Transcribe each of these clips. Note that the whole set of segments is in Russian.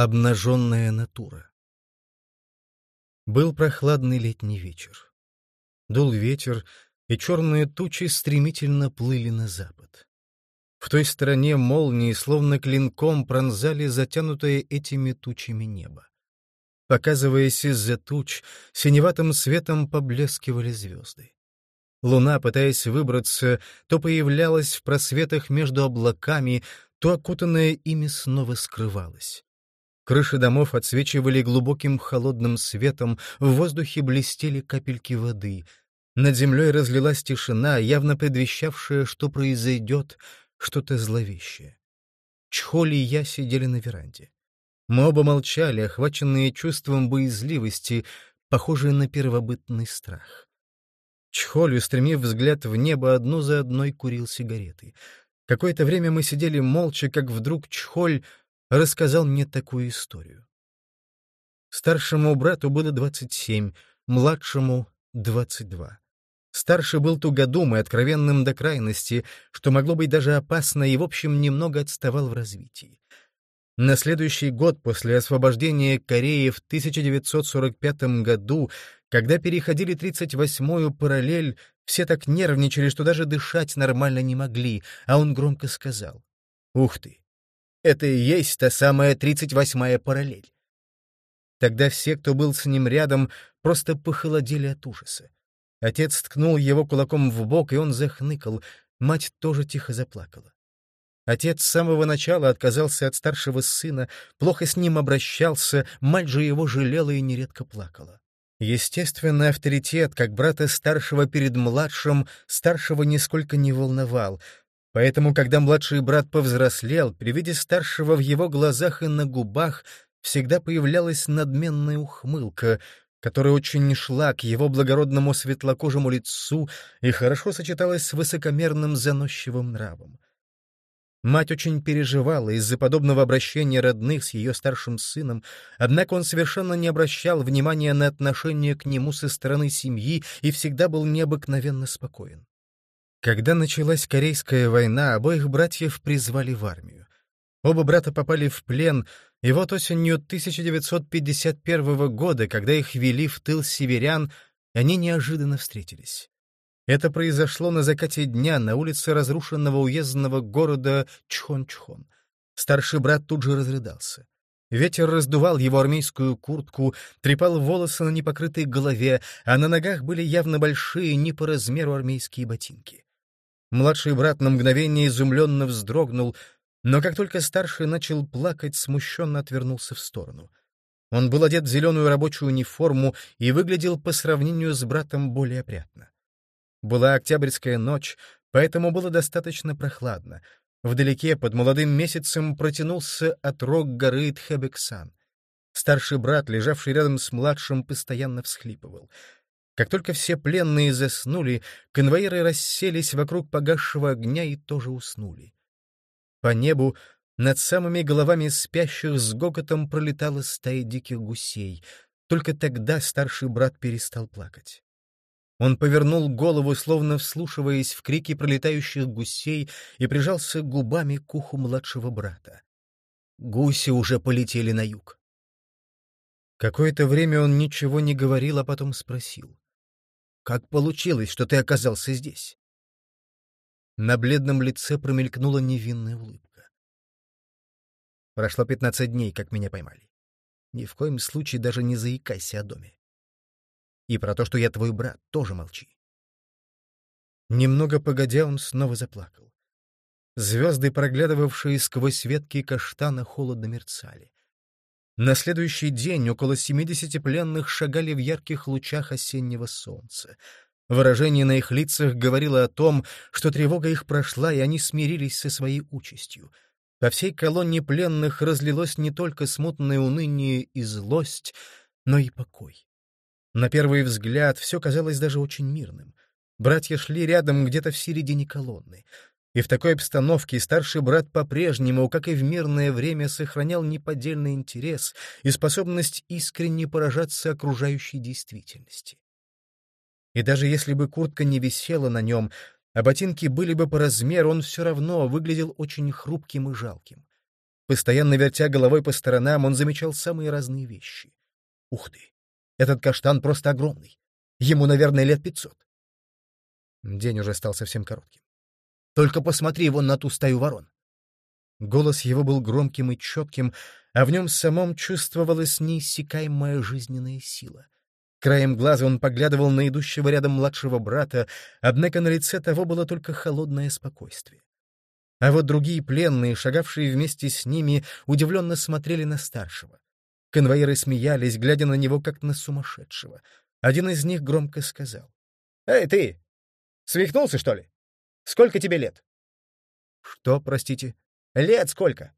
Обнаженная натура Был прохладный летний вечер. Дул ветер, и черные тучи стремительно плыли на запад. В той стороне молнии, словно клинком, пронзали затянутое этими тучами небо. Показываясь из-за туч, синеватым светом поблескивали звезды. Луна, пытаясь выбраться, то появлялась в просветах между облаками, то окутанная ими снова скрывалась. Крыши домов отсвечивали глубоким холодным светом, в воздухе блестели капельки воды. Над землей разлилась тишина, явно предвещавшая, что произойдет что-то зловещее. Чхоли и я сидели на веранде. Мы оба молчали, охваченные чувством боязливости, похожие на первобытный страх. Чхоль, устремив взгляд в небо, одну за одной курил сигареты. Какое-то время мы сидели молча, как вдруг Чхоль рассказал мне такую историю. Старшему брату было двадцать семь, младшему — двадцать два. Старший был тугодум и откровенным до крайности, что могло быть даже опасно и, в общем, немного отставал в развитии. На следующий год после освобождения Кореи в 1945 году, когда переходили 38-ю параллель, все так нервничали, что даже дышать нормально не могли, а он громко сказал. «Ух ты! Это и есть та самая 38-я параллель!» Тогда все, кто был с ним рядом, просто похолодели от ужаса. Отец ткнул его кулаком в бок, и он захныкал. Мать тоже тихо заплакала. Отец с самого начала отказался от старшего сына, плохо с ним обращался, мать же его жалела и нередко плакала. Естественный авторитет, как брата старшего перед младшим, старшего нисколько не волновал, поэтому, когда младший брат повзрослел, при виде старшего в его глазах и на губах всегда появлялась надменная ухмылка, которая очень шла к его благородному светлокожему лицу и хорошо сочеталась с высокомерным заносчивым нравом. Мать очень переживала из-за подобного обращения родных с ее старшим сыном, однако он совершенно не обращал внимания на отношение к нему со стороны семьи и всегда был необыкновенно спокоен. Когда началась Корейская война, обоих братьев призвали в армию. Оба брата попали в плен, и вот осенью 1951 года, когда их вели в тыл северян, они неожиданно встретились. Это произошло на закате дня на улице разрушенного уездного города Чхон-Чхон. Старший брат тут же разрыдался. Ветер раздувал его армейскую куртку, трепал волосы на непокрытой голове, а на ногах были явно большие, не по размеру армейские ботинки. Младший брат на мгновение изумленно вздрогнул, но как только старший начал плакать, смущенно отвернулся в сторону. Он был одет в зеленую рабочую униформу и выглядел по сравнению с братом более опрятно. Была октябрьская ночь, поэтому было достаточно прохладно. Вдалеке, под молодым месяцем, протянулся отрог горы Тхебексан. Старший брат, лежавший рядом с младшим, постоянно всхлипывал. Как только все пленные заснули, конвоиры расселись вокруг погасшего огня и тоже уснули. По небу над самыми головами спящих с гокотом пролетала стая диких гусей. Только тогда старший брат перестал плакать. Он повернул голову, словно вслушиваясь в крики пролетающих гусей, и прижался губами к уху младшего брата. Гуси уже полетели на юг. Какое-то время он ничего не говорил, а потом спросил. «Как получилось, что ты оказался здесь?» На бледном лице промелькнула невинная улыбка. Прошло пятнадцать дней, как меня поймали. Ни в коем случае даже не заикайся о доме. И про то, что я твой брат, тоже молчи. Немного погодя, он снова заплакал. Звезды, проглядывавшие сквозь ветки каштана, холодно мерцали. На следующий день около семидесяти пленных шагали в ярких лучах осеннего солнца. Выражение на их лицах говорило о том, что тревога их прошла, и они смирились со своей участью. По всей колонне пленных разлилось не только смутное уныние и злость, но и покой. На первый взгляд все казалось даже очень мирным. Братья шли рядом где-то в середине колонны. И в такой обстановке старший брат по-прежнему, как и в мирное время, сохранял неподдельный интерес и способность искренне поражаться окружающей действительности. И даже если бы куртка не висела на нем, а ботинки были бы по размеру, он все равно выглядел очень хрупким и жалким. Постоянно вертя головой по сторонам, он замечал самые разные вещи. Ух ты! Этот каштан просто огромный. Ему, наверное, лет пятьсот. День уже стал совсем коротким. Только посмотри вон на ту стаю ворон. Голос его был громким и четким, а в нем самом чувствовалась неиссякаемая жизненная сила. Краем глаза он поглядывал на идущего рядом младшего брата, однако на лице того было только холодное спокойствие. А вот другие пленные, шагавшие вместе с ними, удивленно смотрели на старшего. Конвоиры смеялись, глядя на него как на сумасшедшего. Один из них громко сказал. «Эй, ты! Свихнулся, что ли? Сколько тебе лет?» «Что, простите?» «Лет сколько?»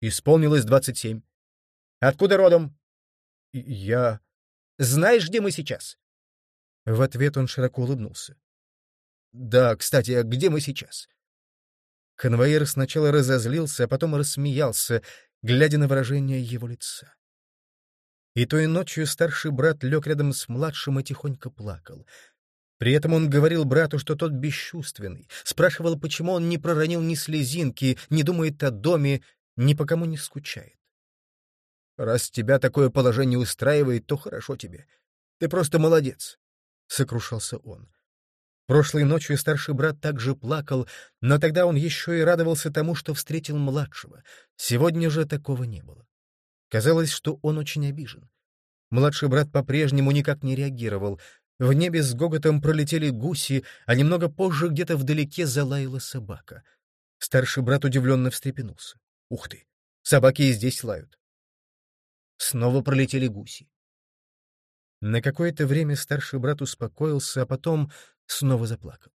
«Исполнилось двадцать семь». «Откуда родом?» «Я...» «Знаешь, где мы сейчас?» В ответ он широко улыбнулся. «Да, кстати, а где мы сейчас?» Конвоир сначала разозлился, а потом рассмеялся, глядя на выражение его лица. И той ночью старший брат лег рядом с младшим и тихонько плакал. При этом он говорил брату, что тот бесчувственный, спрашивал, почему он не проронил ни слезинки, не думает о доме, ни по кому не скучает. «Раз тебя такое положение устраивает, то хорошо тебе. Ты просто молодец», — сокрушался он. Прошлой ночью старший брат также плакал, но тогда он еще и радовался тому, что встретил младшего. Сегодня же такого не было. Казалось, что он очень обижен. Младший брат по-прежнему никак не реагировал. В небе с гоготом пролетели гуси, а немного позже где-то вдалеке залаяла собака. Старший брат удивленно встрепенулся. «Ух ты! Собаки и здесь лают!» Снова пролетели гуси. На какое-то время старший брат успокоился, а потом снова заплакал.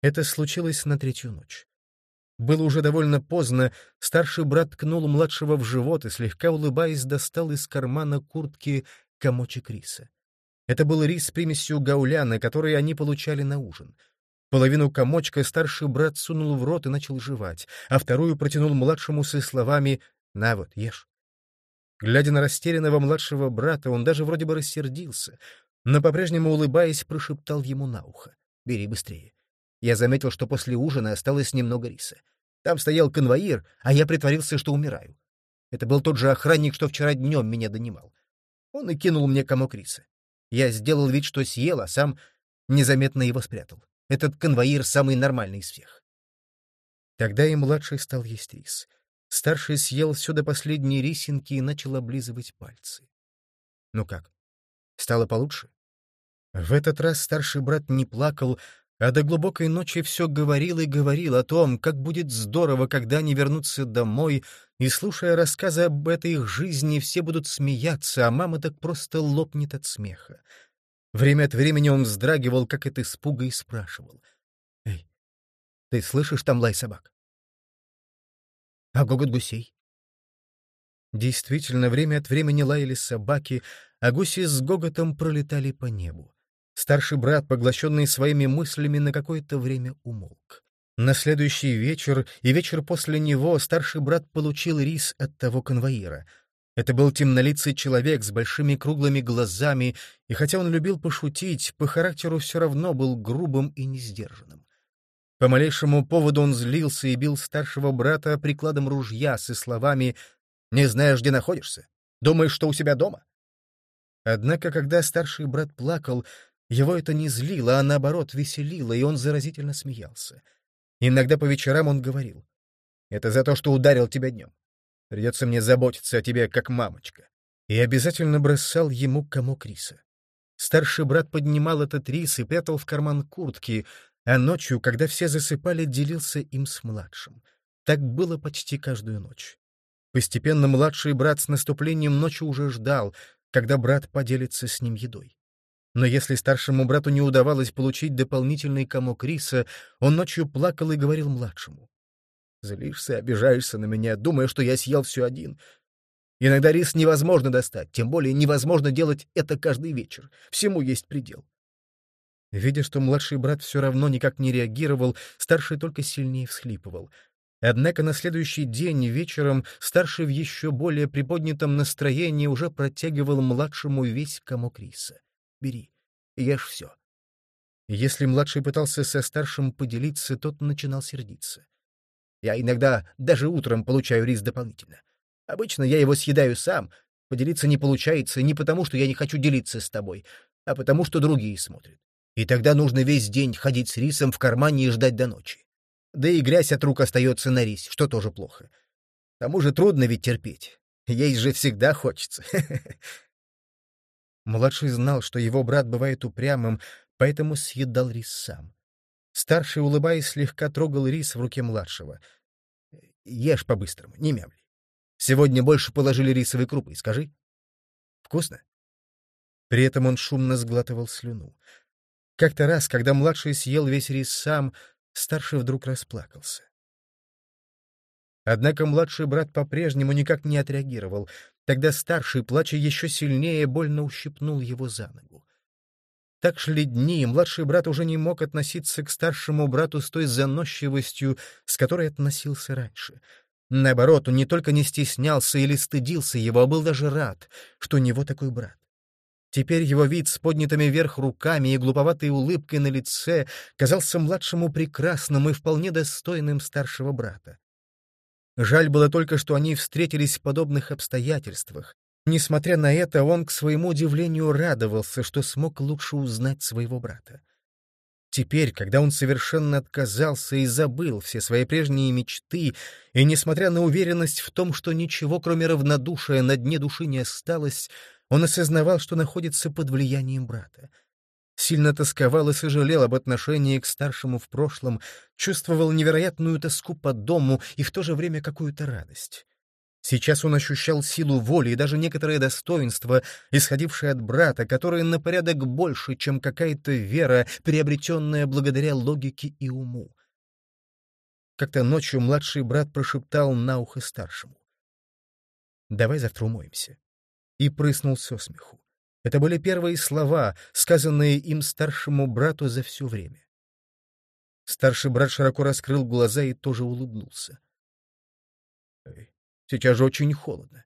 Это случилось на третью ночь. Было уже довольно поздно, старший брат ткнул младшего в живот и, слегка улыбаясь, достал из кармана куртки комочек риса. Это был рис с примесью гауляна, который они получали на ужин. Половину комочка старший брат сунул в рот и начал жевать, а вторую протянул младшему со словами «На вот, ешь». Глядя на растерянного младшего брата, он даже вроде бы рассердился, но по-прежнему, улыбаясь, прошептал ему на ухо. «Бери быстрее». Я заметил, что после ужина осталось немного риса. Там стоял конвоир, а я притворился, что умираю. Это был тот же охранник, что вчера днем меня донимал. Он и кинул мне комок риса. Я сделал вид, что съел, а сам незаметно его спрятал. Этот конвоир самый нормальный из всех. Тогда и младший стал есть рис. Старший съел все до последней рисинки и начал облизывать пальцы. Ну как, Стало получше? В этот раз старший брат не плакал, а до глубокой ночи все говорил и говорил о том, как будет здорово, когда они вернутся домой, и, слушая рассказы об этой их жизни, все будут смеяться, а мама так просто лопнет от смеха. Время от времени он вздрагивал, как от испуга, и спрашивал. «Эй, ты слышишь там лай собак?» «А гогот гусей?» Действительно, время от времени лаяли собаки, а гуси с гоготом пролетали по небу. Старший брат, поглощенный своими мыслями, на какое-то время умолк. На следующий вечер и вечер после него старший брат получил рис от того конвоира. Это был темнолицый человек с большими круглыми глазами, и хотя он любил пошутить, по характеру все равно был грубым и несдержанным. По малейшему поводу он злился и бил старшего брата прикладом ружья со словами «Не знаешь, где находишься? Думаешь, что у себя дома? Однако, когда старший брат плакал, его это не злило, а наоборот веселило, и он заразительно смеялся. Иногда по вечерам он говорил, «Это за то, что ударил тебя днем. Придется мне заботиться о тебе, как мамочка». И обязательно бросал ему комок риса. Старший брат поднимал этот рис и прятал в карман куртки, а ночью, когда все засыпали, делился им с младшим. Так было почти каждую ночь. Постепенно младший брат с наступлением ночи уже ждал, когда брат поделится с ним едой. Но если старшему брату не удавалось получить дополнительный комок риса, он ночью плакал и говорил младшему. «Злишься, обижаешься на меня, думая, что я съел все один. Иногда рис невозможно достать, тем более невозможно делать это каждый вечер. Всему есть предел». Видя, что младший брат все равно никак не реагировал, старший только сильнее всхлипывал — Однако на следующий день вечером старший в еще более приподнятом настроении уже протягивал младшему весь комок риса. «Бери, ешь все». Если младший пытался со старшим поделиться, тот начинал сердиться. Я иногда даже утром получаю рис дополнительно. Обычно я его съедаю сам. Поделиться не получается не потому, что я не хочу делиться с тобой, а потому, что другие смотрят. И тогда нужно весь день ходить с рисом в кармане и ждать до ночи. Да и грязь от рук остается на рис, что тоже плохо. К тому же трудно ведь терпеть. Есть же всегда хочется. Младший знал, что его брат бывает упрямым, поэтому съедал рис сам. Старший, улыбаясь, слегка трогал рис в руке младшего. «Ешь по-быстрому, не мямли. Сегодня больше положили рисовой крупы, скажи. Вкусно?» При этом он шумно сглатывал слюну. Как-то раз, когда младший съел весь рис сам, старший вдруг расплакался. Однако младший брат по-прежнему никак не отреагировал. Тогда старший, плача еще сильнее, больно ущипнул его за ногу. Так шли дни, и младший брат уже не мог относиться к старшему брату с той заносчивостью, с которой относился раньше. Наоборот, он не только не стеснялся или стыдился его, а был даже рад, что у него такой брат. Теперь его вид с поднятыми вверх руками и глуповатой улыбкой на лице казался младшему прекрасным и вполне достойным старшего брата. Жаль было только, что они встретились в подобных обстоятельствах. Несмотря на это, он, к своему удивлению, радовался, что смог лучше узнать своего брата. Теперь, когда он совершенно отказался и забыл все свои прежние мечты, и, несмотря на уверенность в том, что ничего, кроме равнодушия, на дне души не осталось, он осознавал, что находится под влиянием брата — сильно тосковал и сожалел об отношении к старшему в прошлом, чувствовал невероятную тоску по дому и в то же время какую-то радость. Сейчас он ощущал силу воли и даже некоторое достоинство, исходившее от брата, которое на порядок больше, чем какая-то вера, приобретенная благодаря логике и уму. Как-то ночью младший брат прошептал на ухо старшему. «Давай завтра умоемся». И прыснул со смеху. Это были первые слова, сказанные им старшему брату за все время. Старший брат широко раскрыл глаза и тоже улыбнулся. «Сейчас же очень холодно».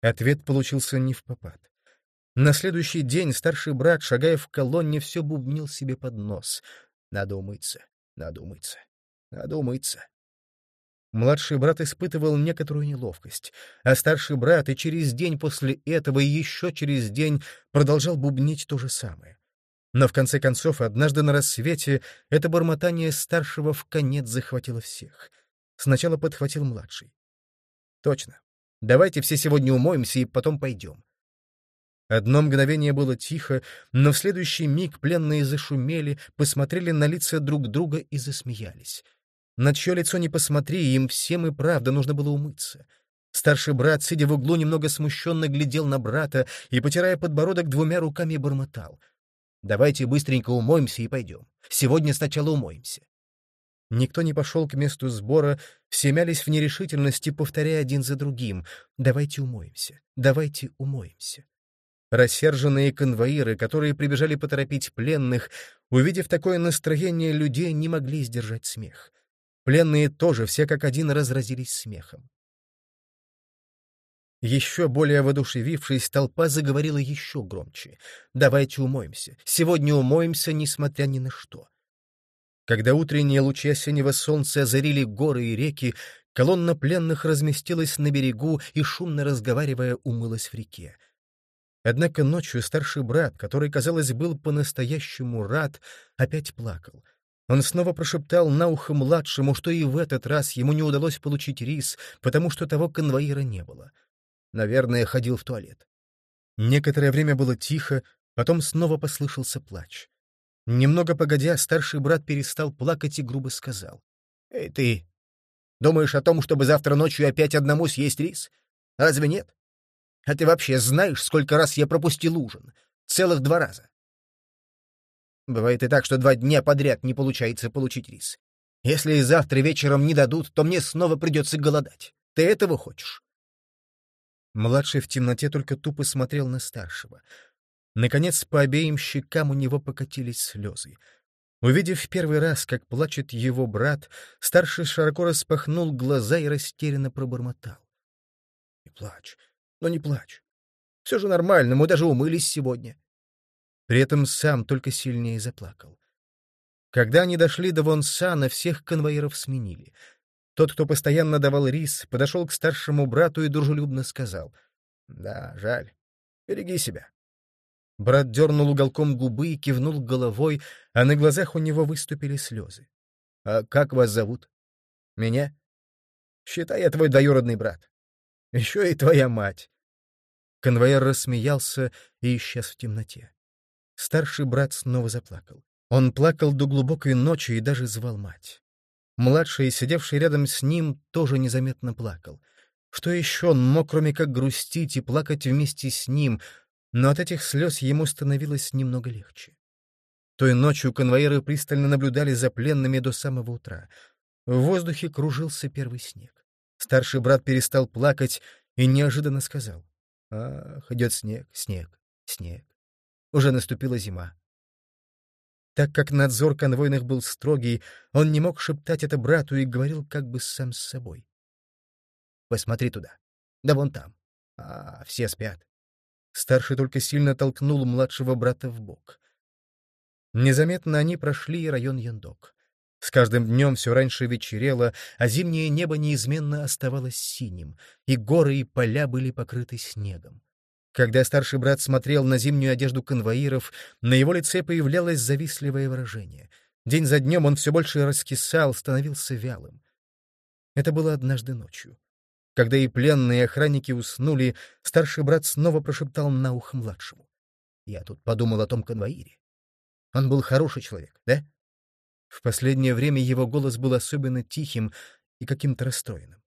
Ответ получился не в попад. На следующий день старший брат, шагая в колонне, все бубнил себе под нос. «Надо умыться, надо умыться, надо умыться». Младший брат испытывал некоторую неловкость, а старший брат и через день после этого и еще через день продолжал бубнить то же самое. Но в конце концов, однажды на рассвете, это бормотание старшего в конец захватило всех. Сначала подхватил младший. «Точно. Давайте все сегодня умоемся и потом пойдем». Одно мгновение было тихо, но в следующий миг пленные зашумели, посмотрели на лица друг друга и засмеялись. На чье лицо не посмотри, им всем и правда нужно было умыться. Старший брат, сидя в углу, немного смущенно глядел на брата и, потирая подбородок двумя руками, бормотал. «Давайте быстренько умоемся и пойдем. Сегодня сначала умоемся». Никто не пошел к месту сбора, все мялись в нерешительности, повторяя один за другим. «Давайте умоемся, давайте умоемся». Рассерженные конвоиры, которые прибежали поторопить пленных, увидев такое настроение людей, не могли сдержать смех. Пленные тоже все как один разразились смехом. Еще более воодушевившись, толпа заговорила еще громче. «Давайте умоемся. Сегодня умоемся, несмотря ни на что». Когда утренние лучи осеннего солнца озарили горы и реки, колонна пленных разместилась на берегу и, шумно разговаривая, умылась в реке. Однако ночью старший брат, который, казалось, был по-настоящему рад, опять плакал. Он снова прошептал на ухо младшему, что и в этот раз ему не удалось получить рис, потому что того конвоира не было. Наверное, ходил в туалет. Некоторое время было тихо, потом снова послышался плач. Немного погодя, старший брат перестал плакать и грубо сказал. «Эй, ты думаешь о том, чтобы завтра ночью опять одному съесть рис? Разве нет? А ты вообще знаешь, сколько раз я пропустил ужин? Целых два раза. Бывает и так, что два дня подряд не получается получить рис. Если завтра вечером не дадут, то мне снова придется голодать. Ты этого хочешь?» Младший в темноте только тупо смотрел на старшего. Наконец, по обеим щекам у него покатились слезы. Увидев в первый раз, как плачет его брат, старший широко распахнул глаза и растерянно пробормотал. — Не плачь, но не плачь. Все же нормально, мы даже умылись сегодня. При этом сам только сильнее заплакал. Когда они дошли до Вонсана, всех конвоиров сменили. Тот, кто постоянно давал рис, подошел к старшему брату и дружелюбно сказал. «Да, жаль. Береги себя». Брат дернул уголком губы и кивнул головой, а на глазах у него выступили слезы. «А как вас зовут?» «Меня?» «Считай, я твой двоюродный брат. Еще и твоя мать». Конвоир рассмеялся и исчез в темноте. Старший брат снова заплакал. Он плакал до глубокой ночи и даже звал мать. Младший, сидевший рядом с ним, тоже незаметно плакал. Что еще он мог, кроме как грустить и плакать вместе с ним, но от этих слез ему становилось немного легче. Той ночью конвоиры пристально наблюдали за пленными до самого утра. В воздухе кружился первый снег. Старший брат перестал плакать и неожиданно сказал. «Ах, идет снег, снег, снег. Уже наступила зима. Так как надзор конвойных был строгий, он не мог шептать это брату и говорил как бы сам с собой. «Посмотри туда. Да вон там. А, все спят». Старший только сильно толкнул младшего брата в бок. Незаметно они прошли район Яндок. С каждым днем все раньше вечерело, а зимнее небо неизменно оставалось синим, и горы и поля были покрыты снегом. Когда старший брат смотрел на зимнюю одежду конвоиров, на его лице появлялось завистливое выражение. День за днем он все больше раскисал, становился вялым. Это было однажды ночью. Когда и пленные охранники уснули, старший брат снова прошептал на ухо младшему. «Я тут подумал о том конвоире. Он был хороший человек, да?» В последнее время его голос был особенно тихим и каким-то расстроенным.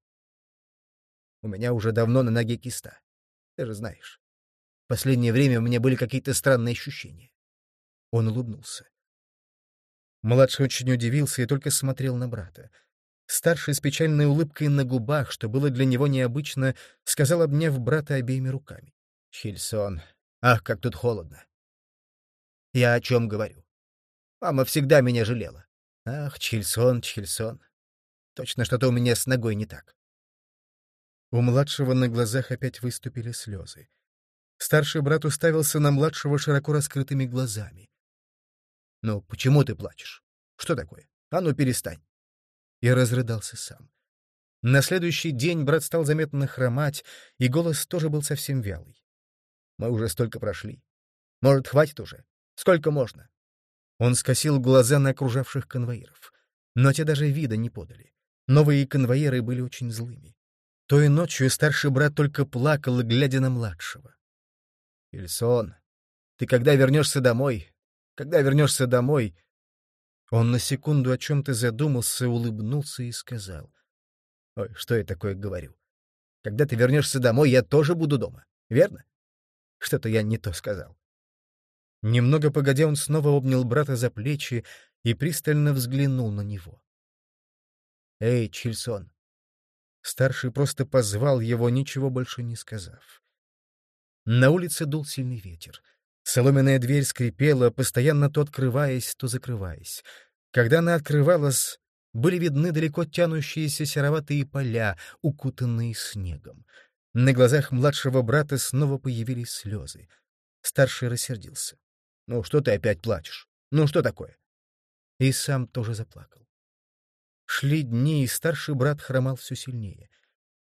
«У меня уже давно на ноге киста. Ты же знаешь. Последнее время у меня были какие-то странные ощущения. Он улыбнулся. Младший очень удивился и только смотрел на брата. Старший с печальной улыбкой на губах, что было для него необычно, сказал, обняв брата обеими руками. «Хильсон, ах, как тут холодно!» «Я о чем говорю? Мама всегда меня жалела. Ах, Чхильсон, Чхильсон. Точно что-то у меня с ногой не так». У младшего на глазах опять выступили слезы. Старший брат уставился на младшего широко раскрытыми глазами. «Ну, почему ты плачешь? Что такое? А ну, перестань!» И разрыдался сам. На следующий день брат стал заметно хромать, и голос тоже был совсем вялый. «Мы уже столько прошли. Может, хватит уже? Сколько можно?» Он скосил глаза на окружавших конвоиров. Но те даже вида не подали. Новые конвоиры были очень злыми. Той ночью старший брат только плакал, глядя на младшего. Ильсон, ты когда вернешься домой? Когда вернешься домой?» Он на секунду о чем-то задумался, улыбнулся и сказал. «Ой, что я такое говорю? Когда ты вернешься домой, я тоже буду дома, верно? Что-то я не то сказал». Немного погодя, он снова обнял брата за плечи и пристально взглянул на него. «Эй, Чильсон!» Старший просто позвал его, ничего больше не сказав. На улице дул сильный ветер. Соломенная дверь скрипела, постоянно то открываясь, то закрываясь. Когда она открывалась, были видны далеко тянущиеся сероватые поля, укутанные снегом. На глазах младшего брата снова появились слезы. Старший рассердился. «Ну, что ты опять плачешь? Ну, что такое?» И сам тоже заплакал. Шли дни, и старший брат хромал все сильнее.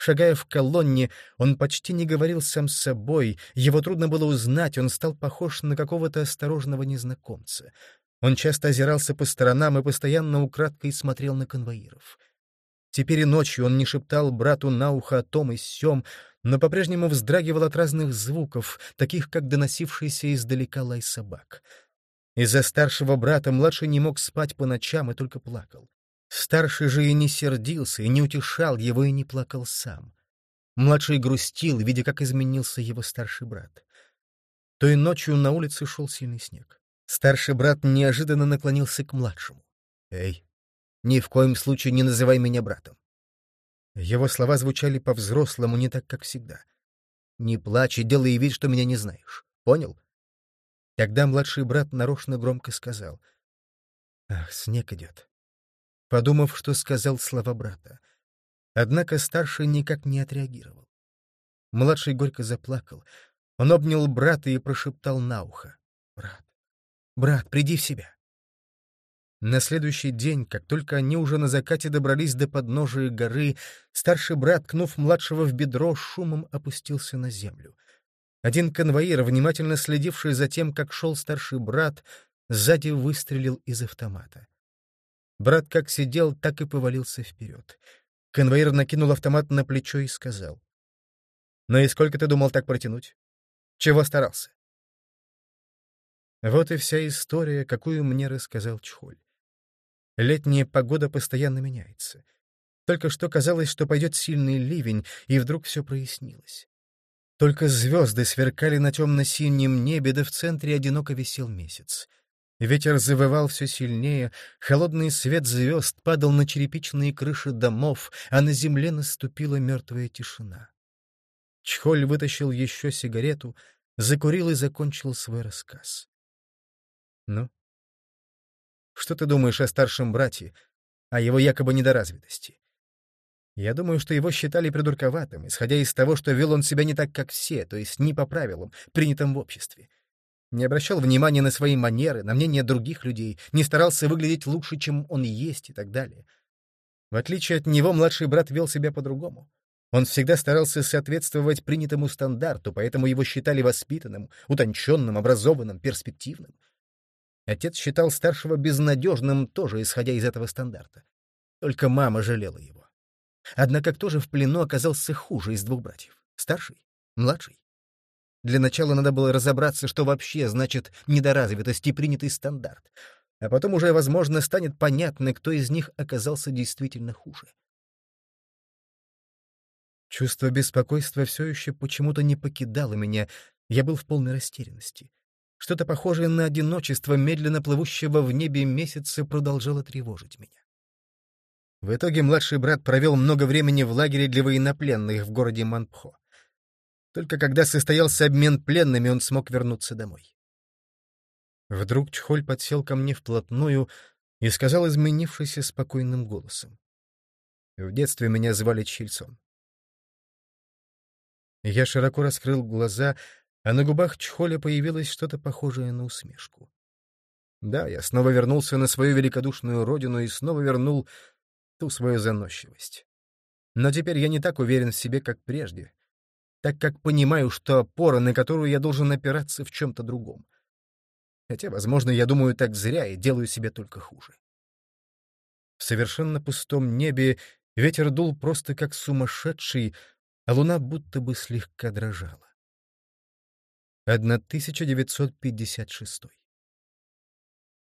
Шагая в колонне, он почти не говорил сам с собой, его трудно было узнать, он стал похож на какого-то осторожного незнакомца. Он часто озирался по сторонам и постоянно украдкой смотрел на конвоиров. Теперь и ночью он не шептал брату на ухо о том и сём, но по-прежнему вздрагивал от разных звуков, таких как доносившийся издалека лай собак. Из-за старшего брата младший не мог спать по ночам и только плакал. Старший же и не сердился, и не утешал его, и не плакал сам. Младший грустил, видя, как изменился его старший брат. Той ночью на улице шел сильный снег. Старший брат неожиданно наклонился к младшему. «Эй, ни в коем случае не называй меня братом». Его слова звучали по-взрослому, не так, как всегда. «Не плачь и делай вид, что меня не знаешь. Понял?» Тогда младший брат нарочно громко сказал. «Ах, снег идет подумав, что сказал слова брата. Однако старший никак не отреагировал. Младший горько заплакал. Он обнял брата и прошептал на ухо. «Брат, брат, приди в себя». На следующий день, как только они уже на закате добрались до подножия горы, старший брат, кнув младшего в бедро, шумом опустился на землю. Один конвоир, внимательно следивший за тем, как шел старший брат, сзади выстрелил из автомата. Брат как сидел, так и повалился вперед. Конвоир накинул автомат на плечо и сказал. «Ну и сколько ты думал так протянуть? Чего старался?» Вот и вся история, какую мне рассказал Чхоль. Летняя погода постоянно меняется. Только что казалось, что пойдет сильный ливень, и вдруг все прояснилось. Только звезды сверкали на темно-синем небе, да в центре одиноко висел месяц. Ветер завывал все сильнее, холодный свет звезд падал на черепичные крыши домов, а на земле наступила мертвая тишина. Чхоль вытащил еще сигарету, закурил и закончил свой рассказ. «Ну, что ты думаешь о старшем брате, о его якобы недоразвитости? Я думаю, что его считали придурковатым, исходя из того, что вел он себя не так, как все, то есть не по правилам, принятым в обществе. Не обращал внимания на свои манеры, на мнение других людей, не старался выглядеть лучше, чем он есть и так далее. В отличие от него, младший брат вел себя по-другому. Он всегда старался соответствовать принятому стандарту, поэтому его считали воспитанным, утонченным, образованным, перспективным. Отец считал старшего безнадежным, тоже исходя из этого стандарта. Только мама жалела его. Однако кто же в плену оказался хуже из двух братьев? Старший? Младший? Для начала надо было разобраться, что вообще значит недоразвитость и принятый стандарт. А потом уже, возможно, станет понятно, кто из них оказался действительно хуже. Чувство беспокойства все еще почему-то не покидало меня, я был в полной растерянности. Что-то похожее на одиночество медленно плывущего в небе месяца продолжало тревожить меня. В итоге младший брат провел много времени в лагере для военнопленных в городе Манпхо. Только когда состоялся обмен пленными, он смог вернуться домой. Вдруг Чхоль подсел ко мне вплотную и сказал изменившийся спокойным голосом. В детстве меня звали Чильсон. Я широко раскрыл глаза, а на губах Чхоля появилось что-то похожее на усмешку. Да, я снова вернулся на свою великодушную родину и снова вернул ту свою заносчивость. Но теперь я не так уверен в себе, как прежде, так как понимаю, что опора, на которую я должен опираться в чем-то другом. Хотя, возможно, я думаю так зря и делаю себе только хуже. В совершенно пустом небе ветер дул просто как сумасшедший, а луна будто бы слегка дрожала. 1956